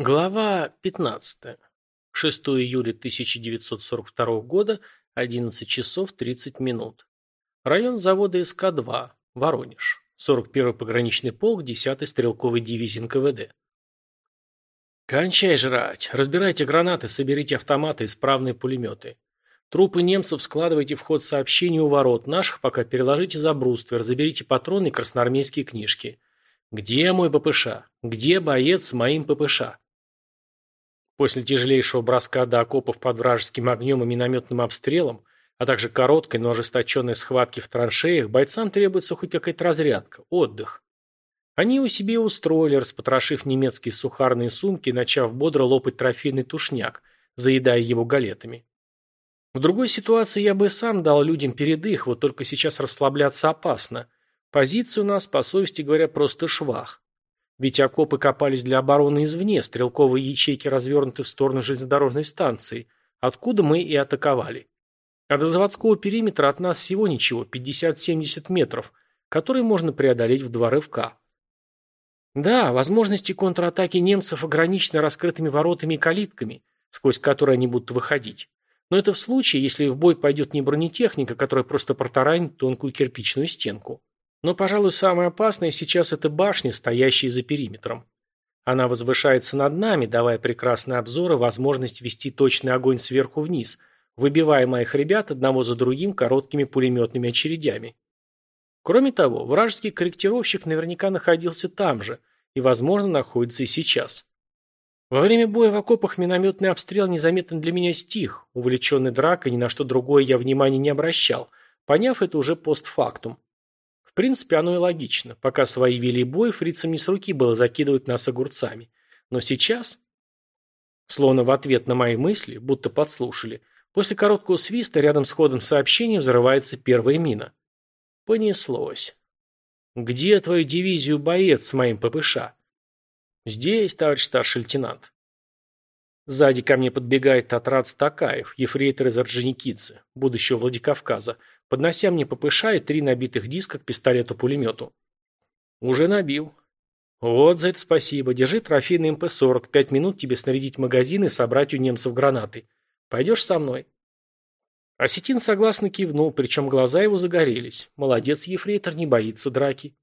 Глава 15. 6 июля 1942 года, 11 часов 30 минут. Район завода СК-2, Воронеж. 41-й пограничный полк 10-й стрелковой дивизии НКВД. «Кончай жрать! Разбирайте гранаты, соберите автоматы и справные пулеметы. Трупы немцев складывайте в ход сообщений у ворот, наших пока переложите за бруствер, заберите патроны и красноармейские книжки. Где мой ППШ? Где боец с моим ППШ?» После тяжелейшего броска до окопов под вражеским огнем и минометным обстрелом, а также короткой, но ожесточенной схватки в траншеях, бойцам требуется хоть какая-то разрядка, отдых. Они его себе устроили, распотрошив немецкие сухарные сумки начав бодро лопать трофейный тушняк, заедая его галетами. В другой ситуации я бы сам дал людям передых, вот только сейчас расслабляться опасно. Позиция у нас, по совести говоря, просто швах. Ведь окопы копались для обороны извне, стрелковые ячейки развернуты в сторону железнодорожной станции, откуда мы и атаковали. А до заводского периметра от нас всего ничего, 50-70 метров, которые можно преодолеть в два рывка. Да, возможности контратаки немцев ограничены раскрытыми воротами и калитками, сквозь которые они будут выходить. Но это в случае, если в бой пойдет не бронетехника, которая просто протаранит тонкую кирпичную стенку. Но, пожалуй, самое опасное сейчас это башня, стоящая за периметром. Она возвышается над нами, давая прекрасный обзор и возможность вести точный огонь сверху вниз, выбивая моих ребят одного за другим короткими пулеметными очередями. Кроме того, вражеский корректировщик наверняка находился там же и, возможно, находится и сейчас. Во время боя в окопах минометный обстрел незаметно для меня стих, увлеченный дракой, ни на что другое я внимания не обращал, поняв это уже постфактум принципе, оно и логично. Пока свои вели бой, фрицам не с руки было закидывать нас огурцами. Но сейчас... Словно в ответ на мои мысли, будто подслушали, после короткого свиста рядом с ходом сообщения взрывается первая мина. Понеслось. «Где твою дивизию боец с моим ППШ?» «Здесь, товарищ старший лейтенант». Сзади ко мне подбегает Татрат Стакаев, ефрейтор из Орджоникидзе, будущего Владикавказа, поднося мне ППШ и три набитых диска к пистолету-пулемету. «Уже набил». «Вот за это спасибо. Держи трофей на МП-40. Пять минут тебе снарядить магазин и собрать у немцев гранаты. Пойдешь со мной?» Осетин согласно кивнул, причем глаза его загорелись. Молодец, ефрейтор, не боится драки.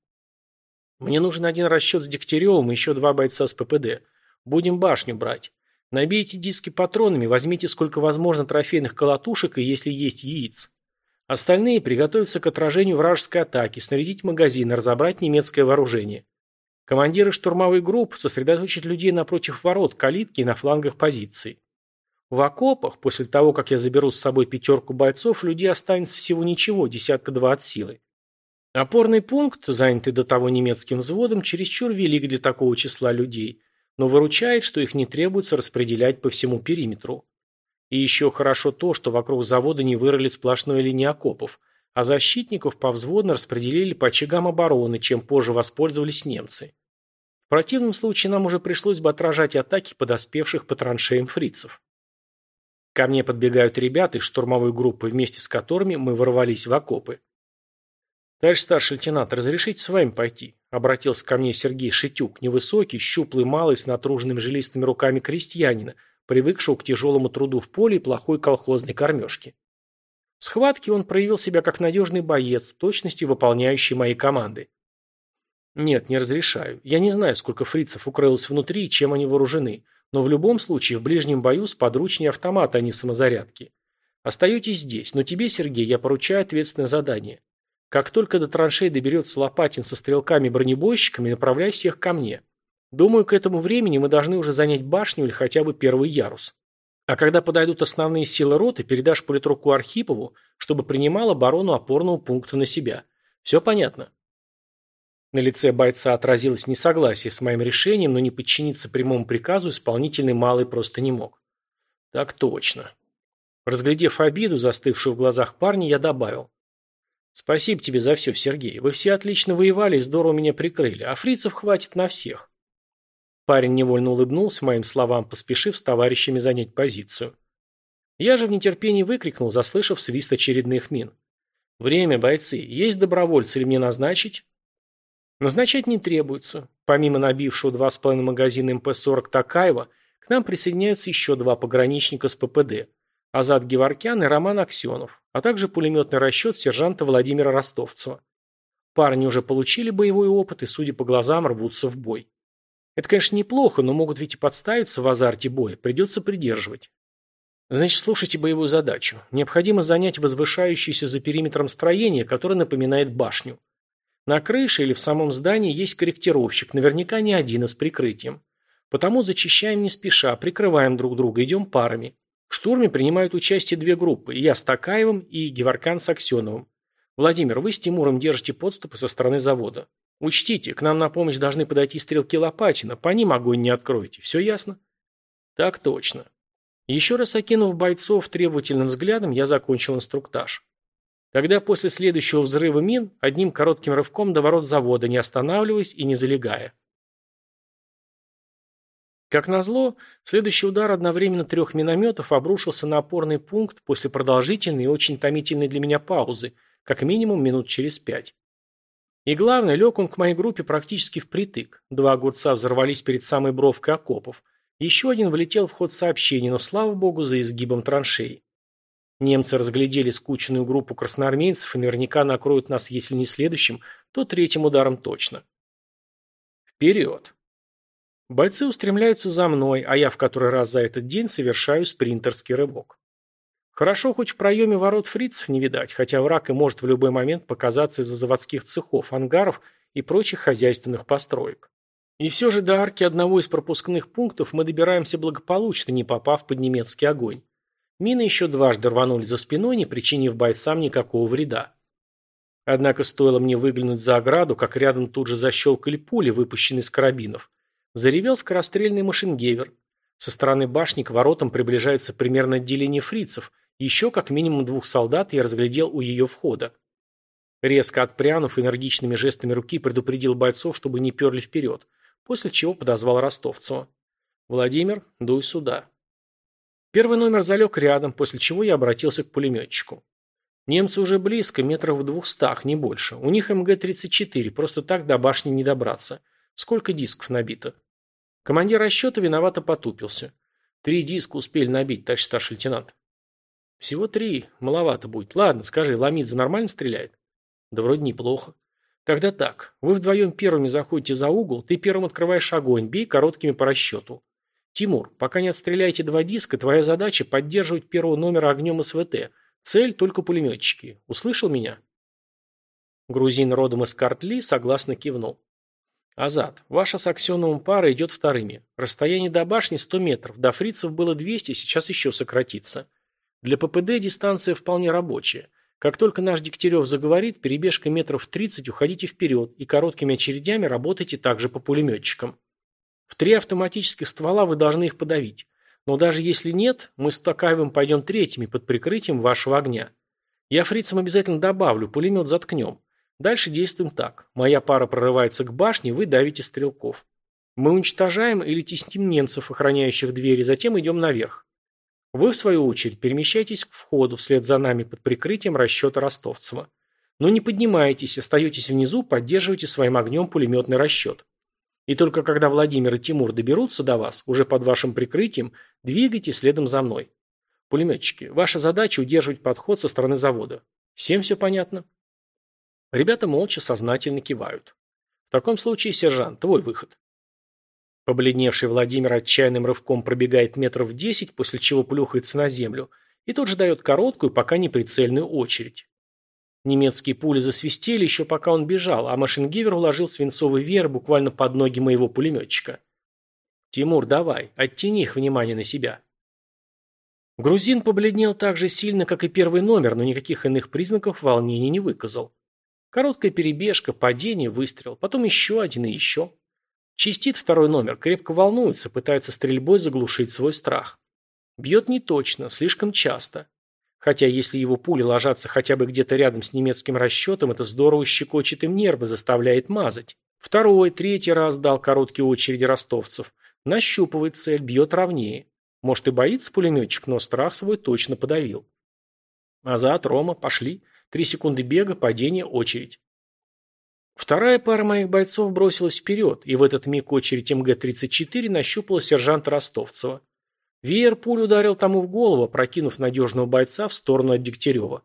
«Мне нужен один расчет с Дегтяревым и еще два бойца с ППД. Будем башню брать. Набейте диски патронами, возьмите сколько возможно трофейных колотушек и, если есть, яиц. Остальные приготовятся к отражению вражеской атаки, снарядить магазины, разобрать немецкое вооружение. Командиры штурмовой групп сосредоточат людей напротив ворот, калитки и на флангах позиций. В окопах, после того, как я заберу с собой пятерку бойцов, людей останется всего ничего, десятка-два от силы. Опорный пункт, занятый до того немецким взводом, чересчур велик для такого числа людей, но выручает, что их не требуется распределять по всему периметру. И еще хорошо то, что вокруг завода не вырыли сплошной линии окопов, а защитников повзводно распределили по очагам обороны, чем позже воспользовались немцы. В противном случае нам уже пришлось бы отражать атаки подоспевших по траншеям фрицев. Ко мне подбегают ребята из штурмовой группы, вместе с которыми мы ворвались в окопы. «Товарищ старший лейтенант, разрешите с вами пойти?» Обратился ко мне Сергей Шитюк, невысокий, щуплый, малый, с натруженными жилистыми руками крестьянина, привыкшего к тяжелому труду в поле и плохой колхозной кормежке. В схватке он проявил себя как надежный боец, в точности выполняющий мои команды. Нет, не разрешаю. Я не знаю, сколько фрицев укрылось внутри и чем они вооружены, но в любом случае в ближнем бою сподручнее автомат, а не самозарядки. Остаетесь здесь, но тебе, Сергей, я поручаю ответственное задание. Как только до траншей доберется Лопатин со стрелками-бронебойщиками, направляй всех ко мне. Думаю, к этому времени мы должны уже занять башню или хотя бы первый ярус. А когда подойдут основные силы роты, передашь политруку Архипову, чтобы принимал оборону опорного пункта на себя. Все понятно?» На лице бойца отразилось несогласие с моим решением, но не подчиниться прямому приказу исполнительный малый просто не мог. «Так точно». Разглядев обиду, застывшую в глазах парня, я добавил. «Спасибо тебе за все, Сергей. Вы все отлично воевали и здорово меня прикрыли, а фрицев хватит на всех. Парень невольно улыбнулся моим словам, поспешив с товарищами занять позицию. Я же в нетерпении выкрикнул, заслышав свист очередных мин. «Время, бойцы! Есть добровольцы или мне назначить?» «Назначать не требуется. Помимо набившего два с половиной магазина МП-40 Такаева, к нам присоединяются еще два пограничника с ППД – Азат Геворкян и Роман Аксенов, а также пулеметный расчет сержанта Владимира Ростовцева. Парни уже получили боевой опыт и, судя по глазам, рвутся в бой. Это, конечно, неплохо, но могут ведь и подставиться в азарте боя, придется придерживать. Значит, слушайте боевую задачу. Необходимо занять возвышающееся за периметром строение, которое напоминает башню. На крыше или в самом здании есть корректировщик, наверняка не один, а с прикрытием. Потому зачищаем не спеша, прикрываем друг друга, идем парами. В штурме принимают участие две группы, я с Такаевым и Геворкан с Аксеновым. Владимир, вы с Тимуром держите подступы со стороны завода. Учтите, к нам на помощь должны подойти стрелки Лопатина, по ним огонь не откроете. Все ясно? Так точно. Еще раз окинув бойцов требовательным взглядом, я закончил инструктаж. Тогда после следующего взрыва мин одним коротким рывком до ворот завода, не останавливаясь и не залегая. Как назло, следующий удар одновременно трех минометов обрушился на опорный пункт после продолжительной и очень томительной для меня паузы, как минимум минут через пять. И главное, лег он к моей группе практически впритык. Два огурца взорвались перед самой бровкой окопов. Еще один влетел в ход сообщений, но, слава богу, за изгибом траншеи. Немцы разглядели скучную группу красноармейцев и наверняка накроют нас, если не следующим, то третьим ударом точно. Вперед! Бойцы устремляются за мной, а я в который раз за этот день совершаю спринтерский рывок. Хорошо, хоть в проеме ворот фрицев не видать, хотя враг и может в любой момент показаться из-за заводских цехов, ангаров и прочих хозяйственных построек. И все же до арки одного из пропускных пунктов мы добираемся благополучно, не попав под немецкий огонь. Мины еще дважды рванули за спиной, не причинив бойцам никакого вреда. Однако стоило мне выглянуть за ограду, как рядом тут же защелкали пули, выпущенные из карабинов. Заревел скорострельный машингевер. Со стороны башни к воротам приближается примерно отделение фрицев – еще как минимум двух солдат я разглядел у ее входа. Резко отпрянув, энергичными жестами руки предупредил бойцов, чтобы не перли вперед, после чего подозвал Ростовцева. «Владимир, дуй сюда». Первый номер залег рядом, после чего я обратился к пулеметчику. Немцы уже близко, метров в двухстах, не больше. У них МГ-34, просто так до башни не добраться. Сколько дисков набито? Командир расчета виновато потупился. Три диска успели набить, товарищ старший лейтенант. Всего три. Маловато будет. Ладно, скажи, Ламидзе нормально стреляет? Да вроде неплохо. Тогда так. Вы вдвоем первыми заходите за угол, ты первым открываешь огонь, бей короткими по расчету. Тимур, пока не отстреляете два диска, твоя задача поддерживать первого номера огнем СВТ. Цель только пулеметчики. Услышал меня? Грузин родом из Картли согласно кивнул. Азат, ваша с Аксеновым пара идет вторыми. Расстояние до башни 100 метров. До фрицев было 200, сейчас еще сократится. Для ППД дистанция вполне рабочая. Как только наш Дегтярев заговорит, перебежка метров 30 уходите вперед и короткими очередями работайте также по пулеметчикам. В три автоматических ствола вы должны их подавить. Но даже если нет, мы с Токаевым пойдем третьими под прикрытием вашего огня. Я фрицам обязательно добавлю, пулемет заткнем. Дальше действуем так. Моя пара прорывается к башне, вы давите стрелков. Мы уничтожаем или тесним немцев, охраняющих двери, затем идем наверх. Вы, в свою очередь, перемещайтесь к входу вслед за нами под прикрытием расчета Ростовцева. Но не поднимайтесь, остаетесь внизу, поддерживайте своим огнем пулеметный расчет. И только когда Владимир и Тимур доберутся до вас, уже под вашим прикрытием, двигайте следом за мной. Пулеметчики, ваша задача удерживать подход со стороны завода. Всем все понятно? Ребята молча сознательно кивают. В таком случае, сержант, твой выход. Побледневший Владимир отчаянным рывком пробегает метров десять, после чего плюхается на землю, и тут же дает короткую, пока не прицельную очередь. Немецкие пули засвистели еще пока он бежал, а машингивер уложил свинцовый веер буквально под ноги моего пулеметчика. «Тимур, давай, оттяни их внимание на себя». Грузин побледнел так же сильно, как и первый номер, но никаких иных признаков волнения не выказал. Короткая перебежка, падение, выстрел, потом еще один и еще. Чистит второй номер, крепко волнуется, пытается стрельбой заглушить свой страх. Бьет не точно, слишком часто. Хотя если его пули ложатся хотя бы где-то рядом с немецким расчетом, это здорово щекочет им нервы, заставляет мазать. Второй, третий раз дал короткие очереди ростовцев. Нащупывает цель, бьет ровнее. Может и боится пулеметчик, но страх свой точно подавил. Азат, Рома, пошли. Три секунды бега, падение, очередь. Вторая пара моих бойцов бросилась вперед, и в этот миг очередь МГ-34 нащупала сержанта Ростовцева. Веер пуль ударил тому в голову, прокинув надежного бойца в сторону от Дегтярева.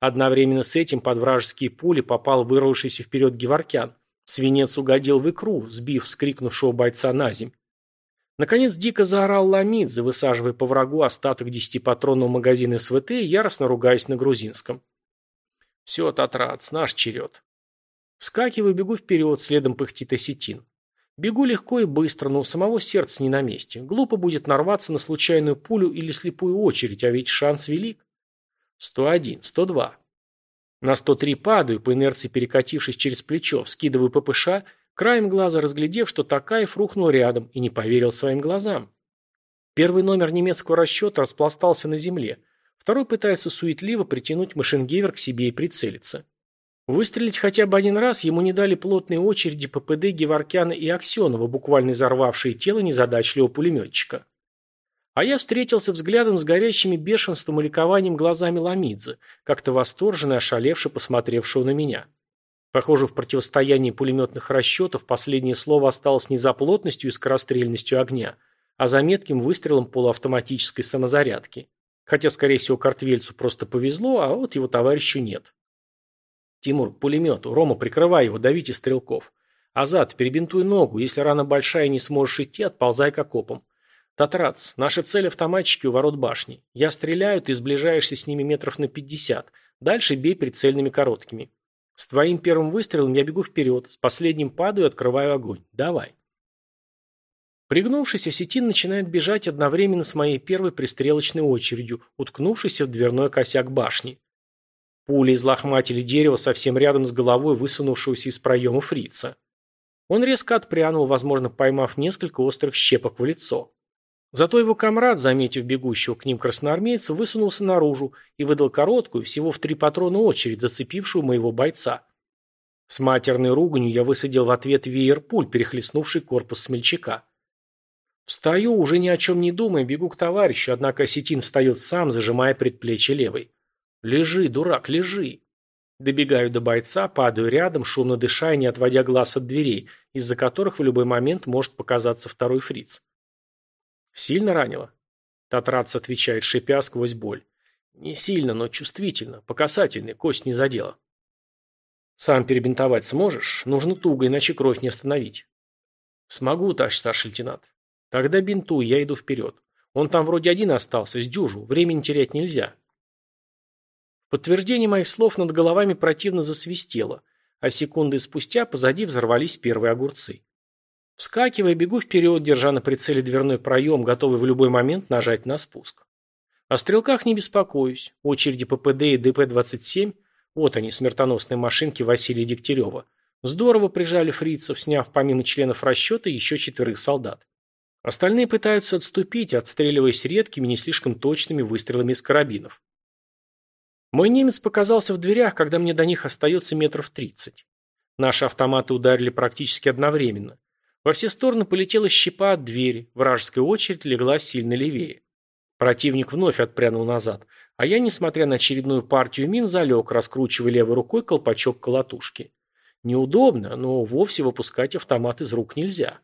Одновременно с этим под вражеские пули попал вырвавшийся вперед Геворкян. Свинец угодил в икру, сбив вскрикнувшего бойца на земь. Наконец дико заорал Ламидзе, высаживая по врагу остаток десятипатронного магазина СВТ и яростно ругаясь на грузинском. «Все, Татрац, наш черед». Вскакиваю, бегу вперед, следом пыхтит осетин. Бегу легко и быстро, но у самого сердца не на месте. Глупо будет нарваться на случайную пулю или слепую очередь, а ведь шанс велик. 101, 102. На 103 падаю, по инерции перекатившись через плечо, вскидываю ППШ, краем глаза разглядев, что Такаев рухнул рядом и не поверил своим глазам. Первый номер немецкого расчета распластался на земле. Второй пытается суетливо притянуть машингевер к себе и прицелиться. Выстрелить хотя бы один раз ему не дали плотные очереди ППД Геворкяна и Аксенова, буквально взорвавшие тело незадачливого пулеметчика. А я встретился взглядом с горящими бешенством и ликованием глазами Ламидзе, как-то восторженно и ошалевше посмотревшего на меня. Похоже, в противостоянии пулеметных расчетов последнее слово осталось не за плотностью и скорострельностью огня, а за метким выстрелом полуавтоматической самозарядки. Хотя, скорее всего, Картвельцу просто повезло, а вот его товарищу нет. «Тимур, к пулемету. Рома, прикрывай его, давите стрелков. Азат, перебинтуй ногу. Если рана большая и не сможешь идти, отползай к окопам. «Татрац, наша цель автоматчики у ворот башни. Я стреляю, ты сближаешься с ними метров на пятьдесят. Дальше бей прицельными короткими. С твоим первым выстрелом я бегу вперед, с последним падаю и открываю огонь. Давай». Пригнувшись, осетин начинает бежать одновременно с моей первой пристрелочной очередью, уткнувшись в дверной косяк башни. Пули излохматили дерево совсем рядом с головой высунувшегося из проема фрица. Он резко отпрянул, возможно, поймав несколько острых щепок в лицо. Зато его комрад, заметив бегущего к ним красноармейца, высунулся наружу и выдал короткую, всего в три патрона очередь, зацепившую моего бойца. С матерной руганью я высадил в ответ веер пуль, перехлестнувший корпус смельчака. Встаю, уже ни о чем не думая, бегу к товарищу, однако осетин встает сам, зажимая предплечье левой. «Лежи, дурак, лежи!» Добегаю до бойца, падаю рядом, шумно дыша и не отводя глаз от дверей, из-за которых в любой момент может показаться второй фриц. Сильно ранило? Татрац отвечает, шипя сквозь боль. Не сильно, но чувствительно. По касательной, кость не задела. Сам перебинтовать сможешь? Нужно туго, иначе кровь не остановить. Смогу, товарищ старший лейтенант. Тогда бинтуй, я иду вперед. Он там вроде один остался, с дюжу. Времени терять нельзя. Подтверждение моих слов над головами противно засвистело, а секунды спустя позади взорвались первые огурцы. Вскакивая, бегу вперед, держа на прицеле дверной проем, готовый в любой момент нажать на спуск. О стрелках не беспокоюсь. Очереди ППД и ДП-27, вот они, смертоносные машинки Василия Дегтярева, здорово прижали фрицев, сняв помимо членов расчета еще четверых солдат. Остальные пытаются отступить, отстреливаясь редкими, не слишком точными выстрелами из карабинов. Мой немец показался в дверях, когда мне до них остается метров тридцать. Наши автоматы ударили практически одновременно. Во все стороны полетела щепа от двери, вражеская очередь легла сильно левее. Противник вновь отпрянул назад, а я, несмотря на очередную партию мин, залег, раскручивая левой рукой колпачок колотушки. Неудобно, но вовсе выпускать автомат из рук нельзя.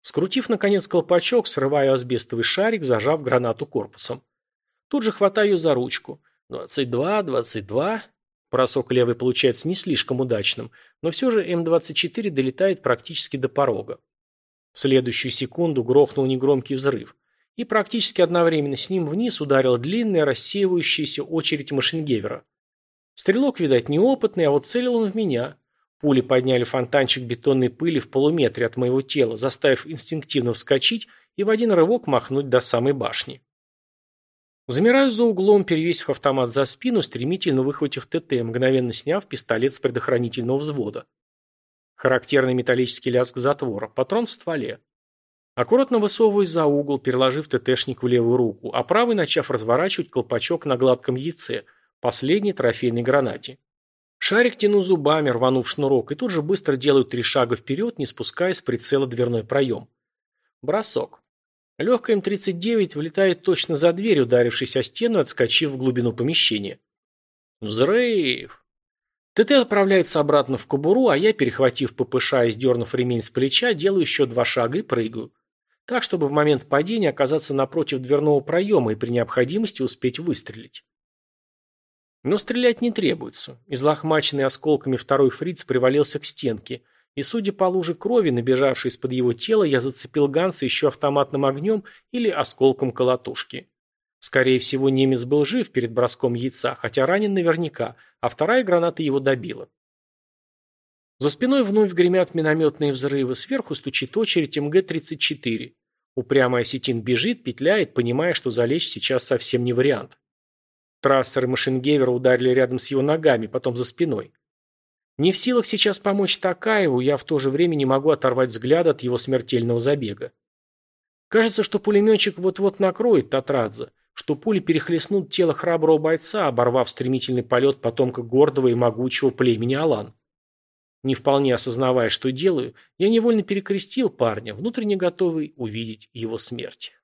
Скрутив, наконец, колпачок, срываю асбестовый шарик, зажав гранату корпусом. Тут же хватаю за ручку. «Двадцать два, двадцать два...» Бросок левой получается не слишком удачным, но все же М-24 долетает практически до порога. В следующую секунду грохнул негромкий взрыв, и практически одновременно с ним вниз ударила длинная рассеивающаяся очередь машингевера. Стрелок, видать, неопытный, а вот целил он в меня. Пули подняли фонтанчик бетонной пыли в полуметре от моего тела, заставив инстинктивно вскочить и в один рывок махнуть до самой башни. Замираю за углом, перевесив автомат за спину, стремительно выхватив ТТ, мгновенно сняв пистолет с предохранительного взвода. Характерный металлический лязг затвора, патрон в стволе. Аккуратно высовываюсь за угол, переложив ТТшник в левую руку, а правый начав разворачивать колпачок на гладком яйце, последней трофейной гранате. Шарик тяну зубами, рванув шнурок, и тут же быстро делаю три шага вперед, не спуская с прицела дверной проем. Бросок. Легкая М-39 влетает точно за дверь, ударившись о стену отскочив в глубину помещения. Взрыв! ТТ отправляется обратно в кобуру, а я, перехватив ППШ и сдернув ремень с плеча, делаю еще два шага и прыгаю. Так, чтобы в момент падения оказаться напротив дверного проема и при необходимости успеть выстрелить. Но стрелять не требуется. Излохмаченный осколками второй фриц привалился к стенке, и, судя по луже крови, набежавшей из-под его тела, я зацепил Ганса еще автоматным огнем или осколком колотушки. Скорее всего, немец был жив перед броском яйца, хотя ранен наверняка, а вторая граната его добила. За спиной вновь гремят минометные взрывы, сверху стучит очередь МГ-34. Упрямый осетин бежит, петляет, понимая, что залечь сейчас совсем не вариант. Трассер и Машингевера ударили рядом с его ногами, потом за спиной. Не в силах сейчас помочь Такаеву, я в то же время не могу оторвать взгляд от его смертельного забега. Кажется, что пулеметчик вот-вот накроет Татрадзе, что пули перехлестнут тело храброго бойца, оборвав стремительный полет потомка гордого и могучего племени Алан. Не вполне осознавая, что делаю, я невольно перекрестил парня, внутренне готовый увидеть его смерть.